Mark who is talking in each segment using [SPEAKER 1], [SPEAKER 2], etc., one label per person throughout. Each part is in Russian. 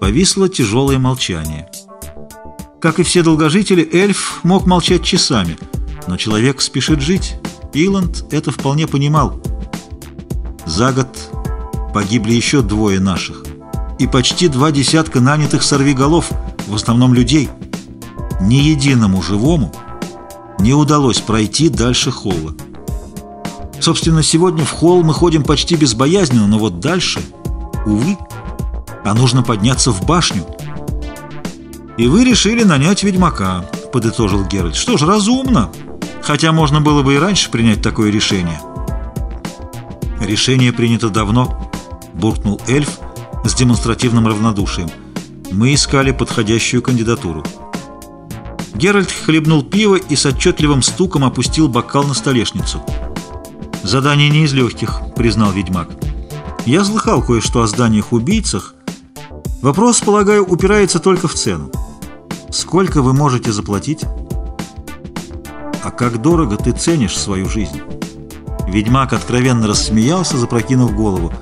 [SPEAKER 1] Повисло тяжелое молчание. Как и все долгожители, эльф мог молчать часами, но человек спешит жить. Иланд это вполне понимал. За год погибли еще двое наших и почти два десятка нанятых сорвиголов, в основном людей. Ни единому живому не удалось пройти дальше холла. Собственно, сегодня в холл мы ходим почти безбоязненно, но вот дальше, увы, а нужно подняться в башню. «И вы решили нанять ведьмака», — подытожил Геральт. «Что ж, разумно, хотя можно было бы и раньше принять такое решение». «Решение принято давно», — буркнул эльф с демонстративным равнодушием. «Мы искали подходящую кандидатуру». Геральт хлебнул пиво и с отчетливым стуком опустил бокал на столешницу. «Задание не из легких», — признал ведьмак. «Я слыхал кое-что о зданиях-убийцах. Вопрос, полагаю, упирается только в цену. Сколько вы можете заплатить?» «А как дорого ты ценишь свою жизнь?» Ведьмак откровенно рассмеялся, запрокинув голову.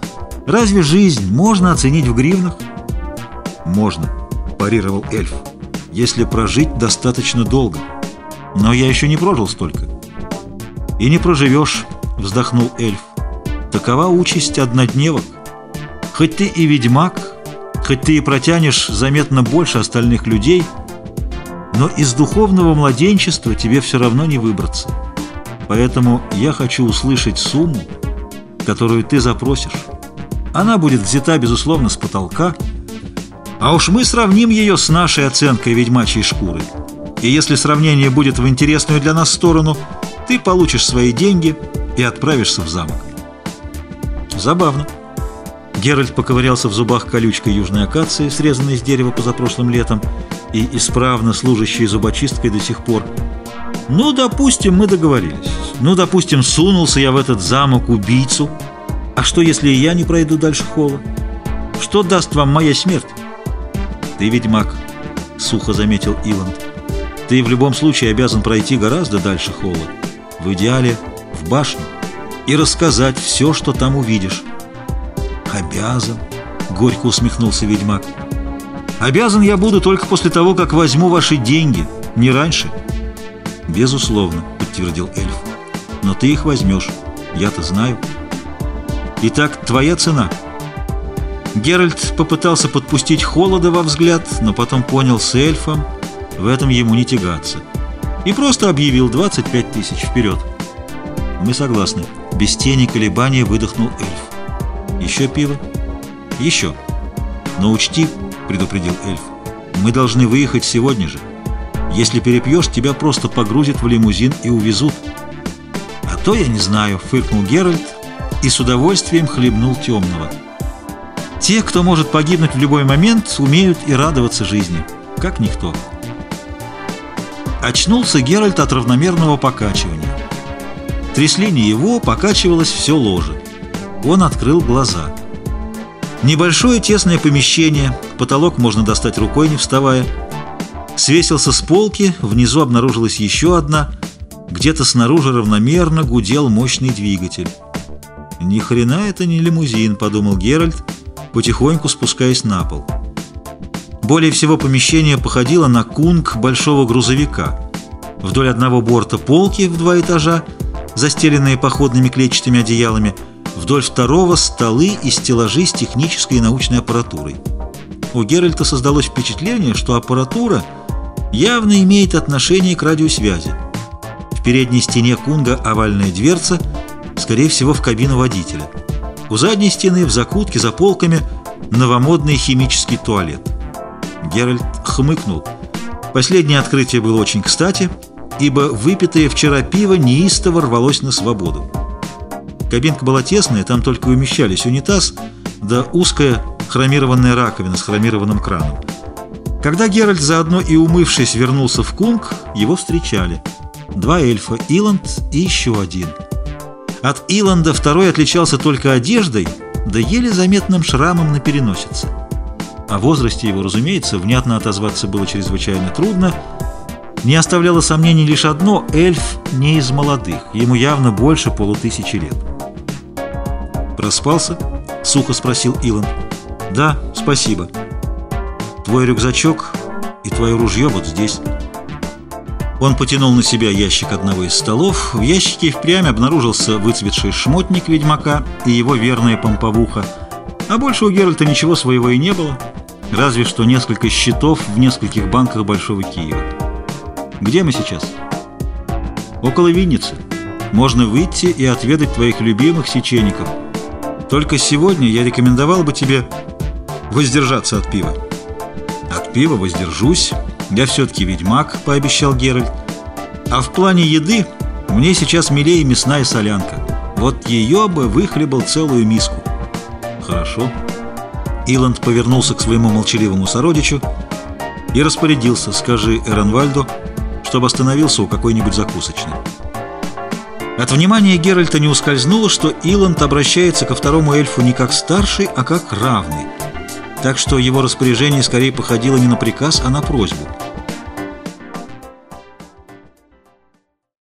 [SPEAKER 1] «Разве жизнь можно оценить в гривнах?» «Можно», — парировал эльф, — «если прожить достаточно долго. Но я еще не прожил столько». «И не проживешь», — вздохнул эльф. «Такова участь однодневок. Хоть ты и ведьмак, хоть ты и протянешь заметно больше остальных людей, но из духовного младенчества тебе все равно не выбраться. Поэтому я хочу услышать сумму, которую ты запросишь. Она будет взята, безусловно, с потолка, а уж мы сравним ее с нашей оценкой ведьмачьей шкуры. И если сравнение будет в интересную для нас сторону, ты получишь свои деньги – и отправишься в замок. Забавно. Геральт поковырялся в зубах колючкой южной акации, срезанной из дерева позапрошлым летом и исправно служащей зубочисткой до сих пор. Ну, допустим, мы договорились. Ну, допустим, сунулся я в этот замок убийцу. А что, если я не пройду дальше холла? Что даст вам моя смерть? Ты ведьмак, сухо заметил Иланд. Ты в любом случае обязан пройти гораздо дальше холла. В идеале в башню и рассказать все, что там увидишь. «Обязан», — горько усмехнулся ведьмак. «Обязан я буду только после того, как возьму ваши деньги, не раньше». «Безусловно», — подтвердил эльф. «Но ты их возьмешь, я-то знаю». «Итак, твоя цена». Геральт попытался подпустить холода во взгляд, но потом понял с эльфом, в этом ему не тягаться. И просто объявил 25 тысяч вперед. «Мы согласны». Без тени колебания выдохнул эльф. «Еще пиво?» «Еще». «Но учти», — предупредил эльф, — «мы должны выехать сегодня же. Если перепьешь, тебя просто погрузят в лимузин и увезут». «А то я не знаю», — фыркнул Геральт и с удовольствием хлебнул темного. «Те, кто может погибнуть в любой момент, умеют и радоваться жизни, как никто». Очнулся Геральт от равномерного покачивания. Трясли не его, покачивалось все ложе. Он открыл глаза. Небольшое тесное помещение, потолок можно достать рукой, не вставая. Свесился с полки, внизу обнаружилась еще одна. Где-то снаружи равномерно гудел мощный двигатель. «Ни хрена это не лимузин», — подумал Геральт, потихоньку спускаясь на пол. Более всего помещение походило на кунг большого грузовика. Вдоль одного борта полки в два этажа, застеленные походными клетчатыми одеялами, вдоль второго столы и стеллажи с технической и научной аппаратурой. У Геральта создалось впечатление, что аппаратура явно имеет отношение к радиосвязи. В передней стене Кунга овальная дверца, скорее всего, в кабину водителя. У задней стены, в закутке, за полками, новомодный химический туалет. Геральт хмыкнул. Последнее открытие было очень кстати – ибо выпитое вчера пиво неистово рвалось на свободу. Кабинка была тесная, там только умещались унитаз, да узкая хромированная раковина с хромированным краном. Когда Геральт, заодно и умывшись, вернулся в Кунг, его встречали. Два эльфа, Иланд и еще один. От Иланда второй отличался только одеждой, да еле заметным шрамом на переносице. О возрасте его, разумеется, внятно отозваться было чрезвычайно трудно, не оставляло сомнений лишь одно – эльф не из молодых, ему явно больше полутысячи лет. «Проспался?» – сухо спросил Илон. «Да, спасибо». Твой рюкзачок и твое ружье вот здесь». Он потянул на себя ящик одного из столов. В ящике впрямь обнаружился выцветший шмотник ведьмака и его верная помповуха. А больше у Геральта ничего своего и не было, разве что несколько счетов в нескольких банках Большого Киева. «Где мы сейчас?» «Около Винницы. Можно выйти и отведать твоих любимых сечеников. Только сегодня я рекомендовал бы тебе воздержаться от пива». «От пива воздержусь». «Я все-таки ведьмак», — пообещал Геральт. «А в плане еды мне сейчас милее мясная солянка. Вот ее бы выхлебал целую миску». «Хорошо». Иланд повернулся к своему молчаливому сородичу и распорядился, скажи Эронвальду, чтобы остановился у какой-нибудь закусочной. От внимания Геральта не ускользнуло, что Иланд обращается ко второму эльфу не как старший, а как равный, так что его распоряжение скорее походило не на приказ, а на просьбу –